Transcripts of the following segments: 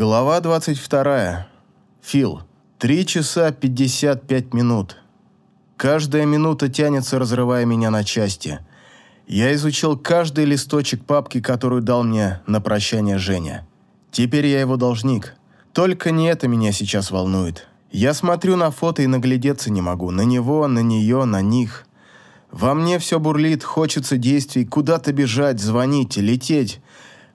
Глава 22. Фил. Три часа пятьдесят пять минут. Каждая минута тянется, разрывая меня на части. Я изучил каждый листочек папки, которую дал мне на прощание Женя. Теперь я его должник. Только не это меня сейчас волнует. Я смотрю на фото и наглядеться не могу. На него, на нее, на них. Во мне все бурлит, хочется действий, куда-то бежать, звонить, лететь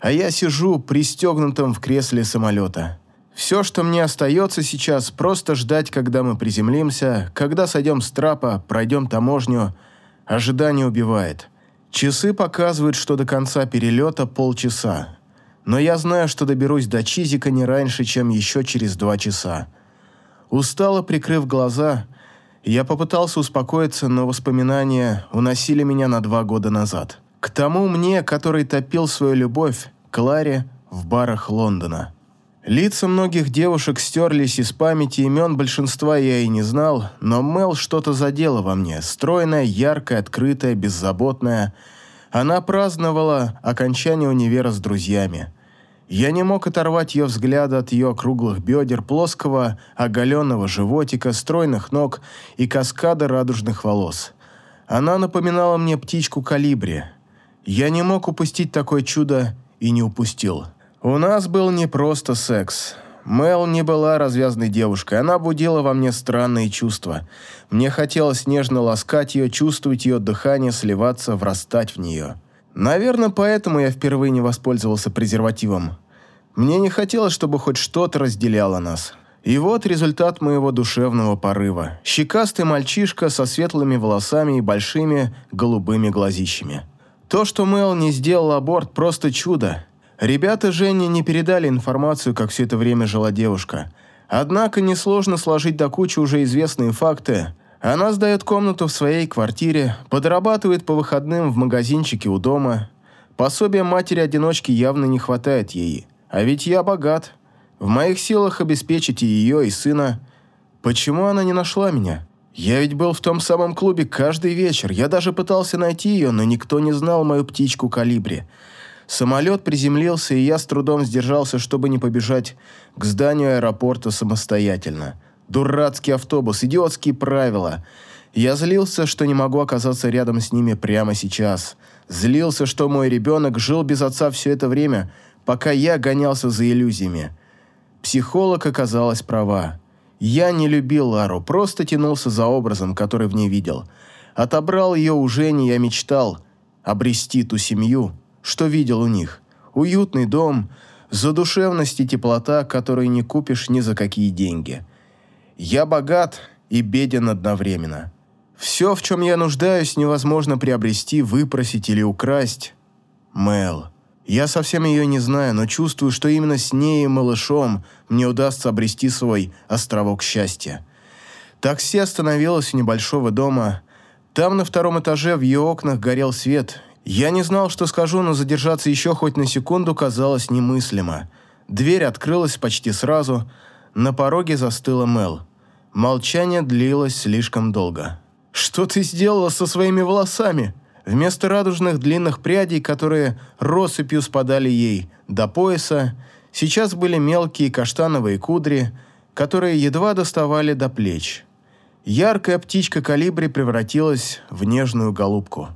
а я сижу пристегнутым в кресле самолета. Все, что мне остается сейчас, просто ждать, когда мы приземлимся, когда сойдем с трапа, пройдем таможню. Ожидание убивает. Часы показывают, что до конца перелета полчаса. Но я знаю, что доберусь до Чизика не раньше, чем еще через два часа. Устало прикрыв глаза, я попытался успокоиться, но воспоминания уносили меня на два года назад. К тому мне, который топил свою любовь, Кларе в барах Лондона. Лица многих девушек стерлись из памяти, имен большинства я и не знал, но Мел что-то задела во мне. Стройная, яркая, открытая, беззаботная. Она праздновала окончание универа с друзьями. Я не мог оторвать ее взгляда от ее круглых бедер, плоского, оголенного животика, стройных ног и каскада радужных волос. Она напоминала мне птичку калибри. Я не мог упустить такое чудо и не упустил. У нас был не просто секс. Мел не была развязной девушкой, она будила во мне странные чувства. Мне хотелось нежно ласкать ее, чувствовать ее дыхание, сливаться, врастать в нее. Наверное, поэтому я впервые не воспользовался презервативом. Мне не хотелось, чтобы хоть что-то разделяло нас. И вот результат моего душевного порыва. Щекастый мальчишка со светлыми волосами и большими голубыми глазищами. То, что Мэл не сделал аборт, просто чудо. Ребята Жене не передали информацию, как все это время жила девушка. Однако несложно сложить до кучи уже известные факты. Она сдает комнату в своей квартире, подрабатывает по выходным в магазинчике у дома. Пособия матери-одиночки явно не хватает ей. А ведь я богат. В моих силах обеспечить и ее, и сына. Почему она не нашла меня? Я ведь был в том самом клубе каждый вечер. Я даже пытался найти ее, но никто не знал мою птичку калибри. Самолет приземлился, и я с трудом сдержался, чтобы не побежать к зданию аэропорта самостоятельно. Дурацкий автобус, идиотские правила. Я злился, что не могу оказаться рядом с ними прямо сейчас. Злился, что мой ребенок жил без отца все это время, пока я гонялся за иллюзиями. Психолог оказалась права. Я не любил Лару, просто тянулся за образом, который в ней видел. Отобрал ее у Жени, я мечтал обрести ту семью, что видел у них. Уютный дом, задушевность и теплота, которые не купишь ни за какие деньги. Я богат и беден одновременно. Все, в чем я нуждаюсь, невозможно приобрести, выпросить или украсть. Мэл. Я совсем ее не знаю, но чувствую, что именно с ней и малышом мне удастся обрести свой островок счастья. Такси остановилось у небольшого дома. Там на втором этаже в ее окнах горел свет. Я не знал, что скажу, но задержаться еще хоть на секунду казалось немыслимо. Дверь открылась почти сразу. На пороге застыла Мел. Молчание длилось слишком долго. «Что ты сделала со своими волосами?» Вместо радужных длинных прядей, которые россыпью спадали ей до пояса, сейчас были мелкие каштановые кудри, которые едва доставали до плеч. Яркая птичка калибри превратилась в нежную голубку.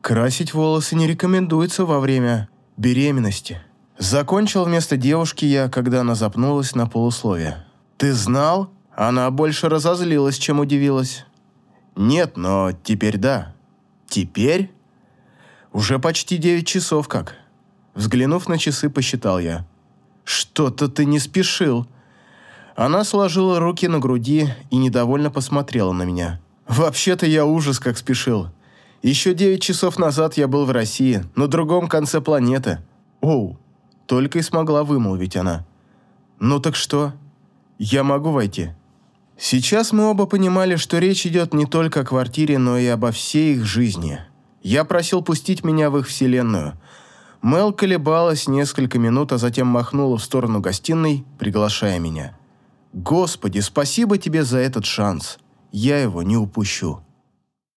Красить волосы не рекомендуется во время беременности. Закончил вместо девушки я, когда она запнулась на полусловие. «Ты знал?» Она больше разозлилась, чем удивилась. «Нет, но теперь да». «Теперь?» «Уже почти девять часов как». Взглянув на часы, посчитал я. «Что-то ты не спешил». Она сложила руки на груди и недовольно посмотрела на меня. «Вообще-то я ужас как спешил. Еще девять часов назад я был в России, на другом конце планеты. Оу!» Только и смогла вымолвить она. «Ну так что? Я могу войти?» Сейчас мы оба понимали, что речь идет не только о квартире, но и обо всей их жизни. Я просил пустить меня в их вселенную. Мел колебалась несколько минут, а затем махнула в сторону гостиной, приглашая меня. «Господи, спасибо тебе за этот шанс. Я его не упущу».